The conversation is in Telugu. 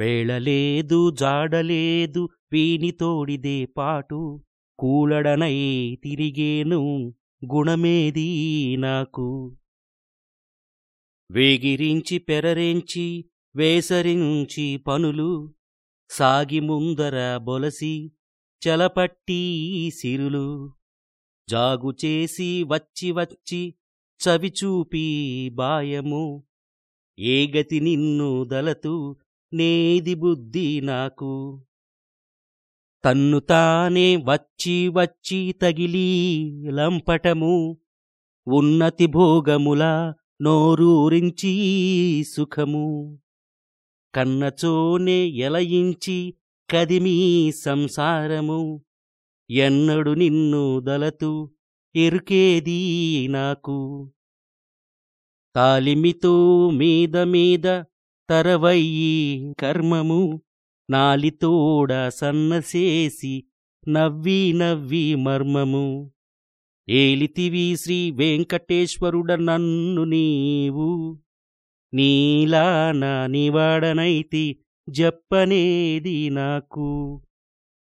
వేళలేదు జాడలేదు వీనితోడిదే పాటు కూలడనై తిరిగేను గుణమేది నాకు. వేగిరించి పెరరించి వేసరించి పనులు సాగి ముందర బొలసి చలపట్టి సిరులు. జాగు చేసి వచ్చి వచ్చి చవిచూపి బాయము ఏ గతి నిన్ను దలతు నేది బుద్ధి నాకు. తన్ను తానే వచ్చి వచ్చి తగిలి లంపటము ఉన్నతి భోగముల నోరూరించి సుఖము. కన్నచోనే ఎలయించి కదిమీ సంసారము. ఎన్నడు నిన్ను దలతు ఎరుకేది నాకు. తాలిమితో మీద మీద తరవయ్యి కర్మము నాలితోడ సన్నసేసి నవ్వి నవ్వి మర్మము. ఏలితివి శ్రీ వెంకటేశ్వరుడ నన్ను నీవు. నీలా నా నివాడనైతి జప్పనేది నాకు.